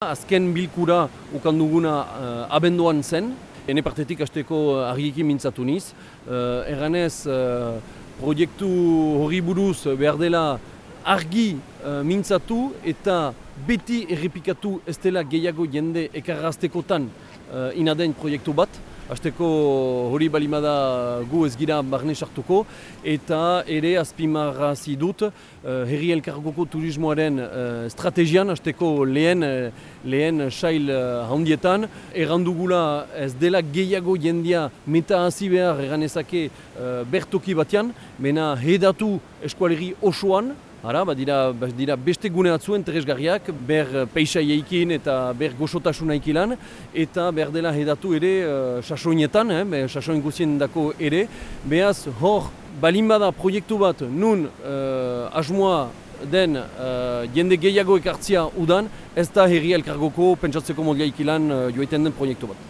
Azken bilkura ukanduguna uh, abenduan zen, ene partetik hasteko argiekin mintzatu niz. Uh, erganez, uh, proiektu hori buruz behar dela argi uh, mintzatu eta beti errepikatu ez dela gehiago jende ekarraztekotan uh, inaden proiektu bat. Azteko hori balimada gu ez gira barne sartuko eta ere azpimarrazi dut uh, herri elkargoko turismoaren uh, strategian azteko lehen, uh, lehen sail uh, handietan. Errandugula ez dela gehiago jendia meta hasi behar erganezake uh, bertoki batean. Mena hedatu eskualeri osoan. Hara, badira, badira beste gune batzuen teresgarriak, ber peixaieikin eta ber goxotasuna ikilan, eta ber dela hedatu ere uh, sasoinetan, eh, sasoin guzien dako ere. Beaz, hor, balin bada proiektu bat nun uh, asmoa den uh, jende gehiago ekartzia udan, ez da herri elkargoko pentsatzeko modia ikilan uh, joiten den proiektu bat.